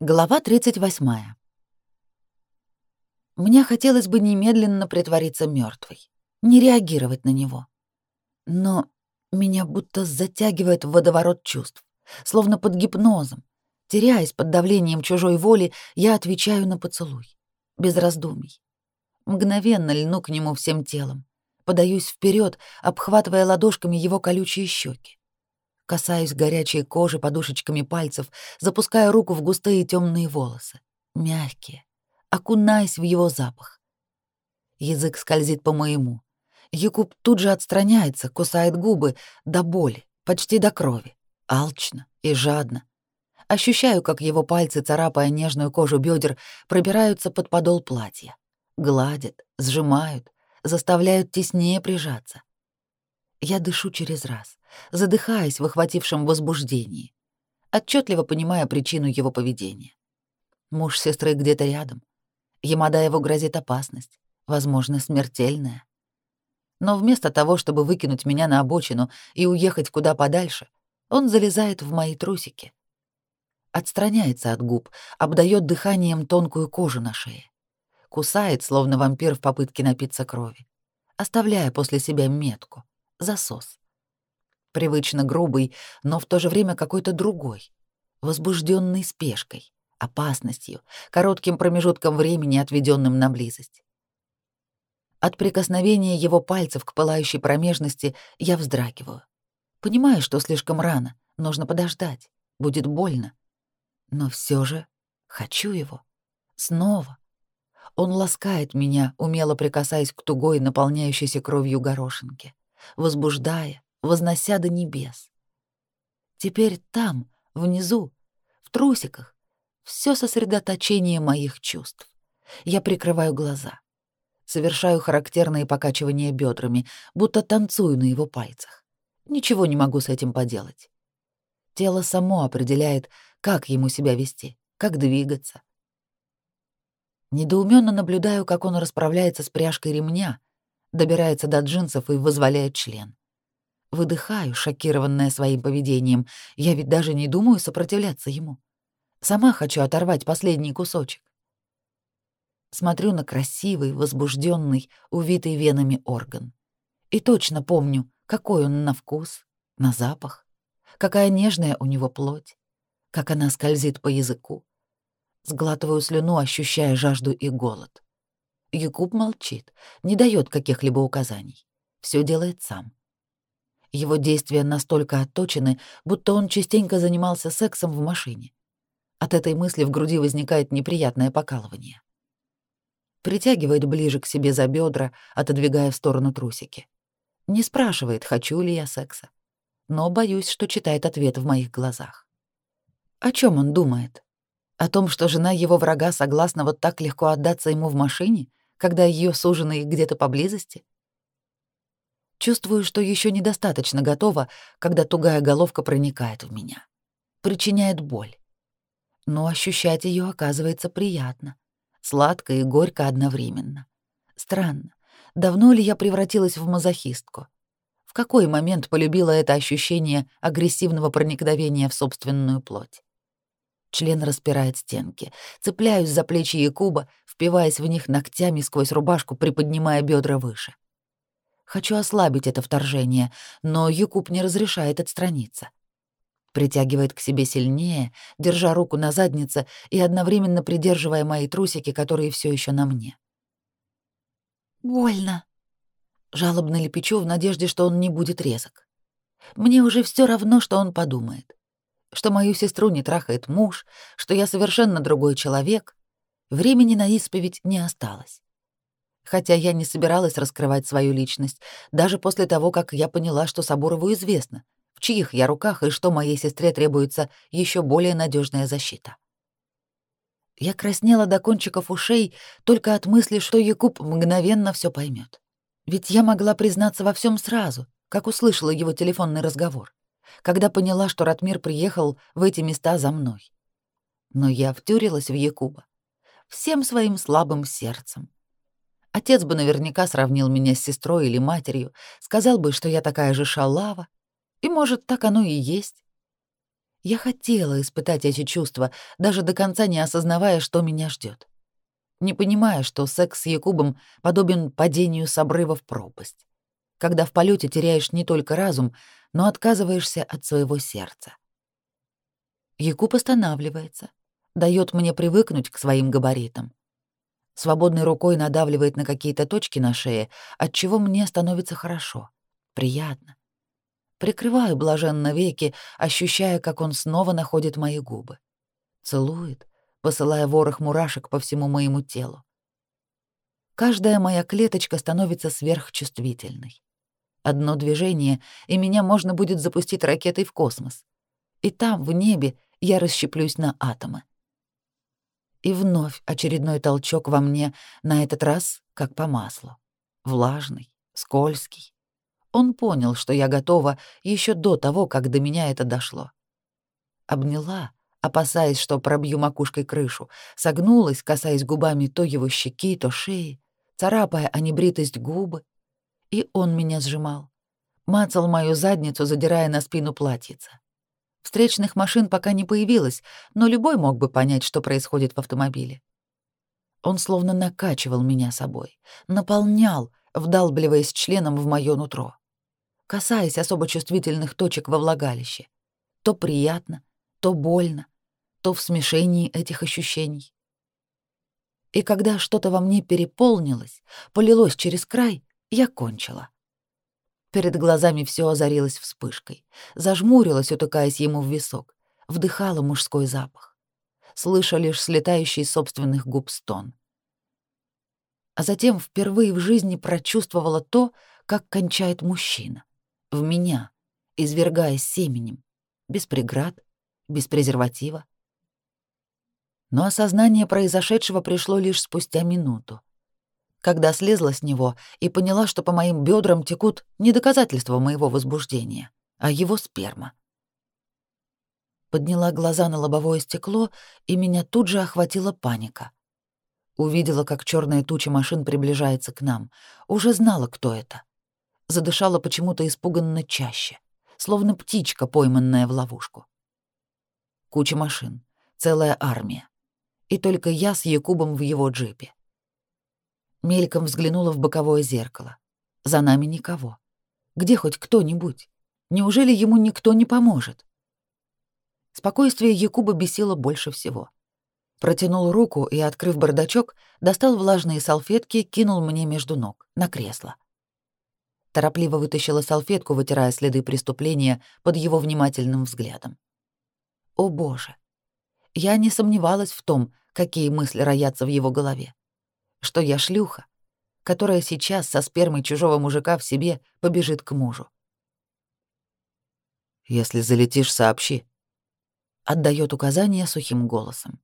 Глава 38. Мне хотелось бы немедленно притвориться мертвой, не реагировать на него. Но меня будто затягивает в водоворот чувств, словно под гипнозом. Теряясь под давлением чужой воли, я отвечаю на поцелуй, без раздумий. Мгновенно льну к нему всем телом, подаюсь вперед, обхватывая ладошками его колючие щеки касаюсь горячей кожи подушечками пальцев, запуская руку в густые темные волосы, мягкие, окунаясь в его запах. Язык скользит по моему. Якуб тут же отстраняется, кусает губы до боли, почти до крови, алчно и жадно. Ощущаю, как его пальцы, царапая нежную кожу бедер, пробираются под подол платья, гладят, сжимают, заставляют теснее прижаться. Я дышу через раз задыхаясь в охватившем возбуждении, отчетливо понимая причину его поведения. Муж сестры где-то рядом. Ямадаеву грозит опасность, возможно, смертельная. Но вместо того, чтобы выкинуть меня на обочину и уехать куда подальше, он залезает в мои трусики. Отстраняется от губ, обдает дыханием тонкую кожу на шее. Кусает, словно вампир в попытке напиться крови, оставляя после себя метку, засос привычно грубый, но в то же время какой-то другой, возбужденный спешкой, опасностью, коротким промежутком времени, отведенным на близость. От прикосновения его пальцев к пылающей промежности я вздрагиваю. Понимаю, что слишком рано, нужно подождать, будет больно. Но все же хочу его. Снова. Он ласкает меня, умело прикасаясь к тугой, наполняющейся кровью горошинке, возбуждая, вознося до небес. Теперь там, внизу, в трусиках, все сосредоточение моих чувств. Я прикрываю глаза, совершаю характерные покачивания бедрами, будто танцую на его пальцах. Ничего не могу с этим поделать. Тело само определяет, как ему себя вести, как двигаться. Недоуменно наблюдаю, как он расправляется с пряжкой ремня, добирается до джинсов и вызволяет член. Выдыхаю, шокированная своим поведением. Я ведь даже не думаю сопротивляться ему. Сама хочу оторвать последний кусочек. Смотрю на красивый, возбужденный, увитый венами орган. И точно помню, какой он на вкус, на запах, какая нежная у него плоть, как она скользит по языку. Сглатываю слюну, ощущая жажду и голод. Якуб молчит, не дает каких-либо указаний. Все делает сам. Его действия настолько отточены, будто он частенько занимался сексом в машине. От этой мысли в груди возникает неприятное покалывание. Притягивает ближе к себе за бедра, отодвигая в сторону трусики. Не спрашивает, хочу ли я секса. Но боюсь, что читает ответ в моих глазах. О чем он думает? О том, что жена его врага согласна вот так легко отдаться ему в машине, когда ее суженый где-то поблизости? Чувствую, что еще недостаточно готова, когда тугая головка проникает в меня. Причиняет боль. Но ощущать ее оказывается приятно. Сладко и горько одновременно. Странно. Давно ли я превратилась в мазохистку? В какой момент полюбила это ощущение агрессивного проникновения в собственную плоть? Член распирает стенки. Цепляюсь за плечи Якуба, впиваясь в них ногтями сквозь рубашку, приподнимая бедра выше. — Хочу ослабить это вторжение, но Юкуб не разрешает отстраниться. Притягивает к себе сильнее, держа руку на заднице и одновременно придерживая мои трусики, которые все еще на мне. «Больно!» — жалобно лепечу в надежде, что он не будет резок. Мне уже все равно, что он подумает. Что мою сестру не трахает муж, что я совершенно другой человек. Времени на исповедь не осталось. Хотя я не собиралась раскрывать свою личность, даже после того, как я поняла, что Соборову известно, в чьих я руках и что моей сестре требуется еще более надежная защита. Я краснела до кончиков ушей только от мысли, что Якуб мгновенно все поймет. Ведь я могла признаться во всем сразу, как услышала его телефонный разговор, когда поняла, что Ратмир приехал в эти места за мной. Но я втюрилась в Якуба всем своим слабым сердцем, Отец бы наверняка сравнил меня с сестрой или матерью, сказал бы, что я такая же шалава. И, может, так оно и есть. Я хотела испытать эти чувства, даже до конца не осознавая, что меня ждет. Не понимая, что секс с Якубом подобен падению с обрыва в пропасть. Когда в полете теряешь не только разум, но отказываешься от своего сердца. Якуб останавливается, дает мне привыкнуть к своим габаритам свободной рукой надавливает на какие-то точки на шее, от чего мне становится хорошо, приятно. Прикрываю блаженно веки, ощущая, как он снова находит мои губы. Целует, посылая ворох мурашек по всему моему телу. Каждая моя клеточка становится сверхчувствительной. Одно движение, и меня можно будет запустить ракетой в космос. И там, в небе, я расщеплюсь на атомы. И вновь очередной толчок во мне, на этот раз как по маслу. Влажный, скользкий. Он понял, что я готова еще до того, как до меня это дошло. Обняла, опасаясь, что пробью макушкой крышу, согнулась, касаясь губами то его щеки, то шеи, царапая о небритость губы. И он меня сжимал. Мацал мою задницу, задирая на спину платьица. Встречных машин пока не появилось, но любой мог бы понять, что происходит в автомобиле. Он словно накачивал меня собой, наполнял, вдалбливаясь членом в моё нутро, касаясь особо чувствительных точек во влагалище. То приятно, то больно, то в смешении этих ощущений. И когда что-то во мне переполнилось, полилось через край, я кончила. Перед глазами все озарилось вспышкой. Зажмурилась, утыкаясь ему в висок. Вдыхала мужской запах. Слыша лишь слетающий из собственных губ стон. А затем впервые в жизни прочувствовала то, как кончает мужчина. В меня, извергаясь семенем. Без преград, без презерватива. Но осознание произошедшего пришло лишь спустя минуту, когда слезла с него и поняла, что по моим бедрам текут не доказательства моего возбуждения, а его сперма. Подняла глаза на лобовое стекло, и меня тут же охватила паника. Увидела, как черная туча машин приближается к нам. Уже знала, кто это. Задышала почему-то испуганно чаще, словно птичка, пойманная в ловушку. Куча машин, целая армия. И только я с Якубом в его джипе. Мельком взглянула в боковое зеркало. За нами никого. Где хоть кто-нибудь? Неужели ему никто не поможет? Спокойствие Якуба бесило больше всего. Протянул руку и, открыв бардачок, достал влажные салфетки, кинул мне между ног, на кресло. Торопливо вытащила салфетку, вытирая следы преступления под его внимательным взглядом. О боже! Я не сомневалась в том, какие мысли роятся в его голове что я шлюха, которая сейчас со спермой чужого мужика в себе побежит к мужу. «Если залетишь, сообщи», — отдает указание сухим голосом.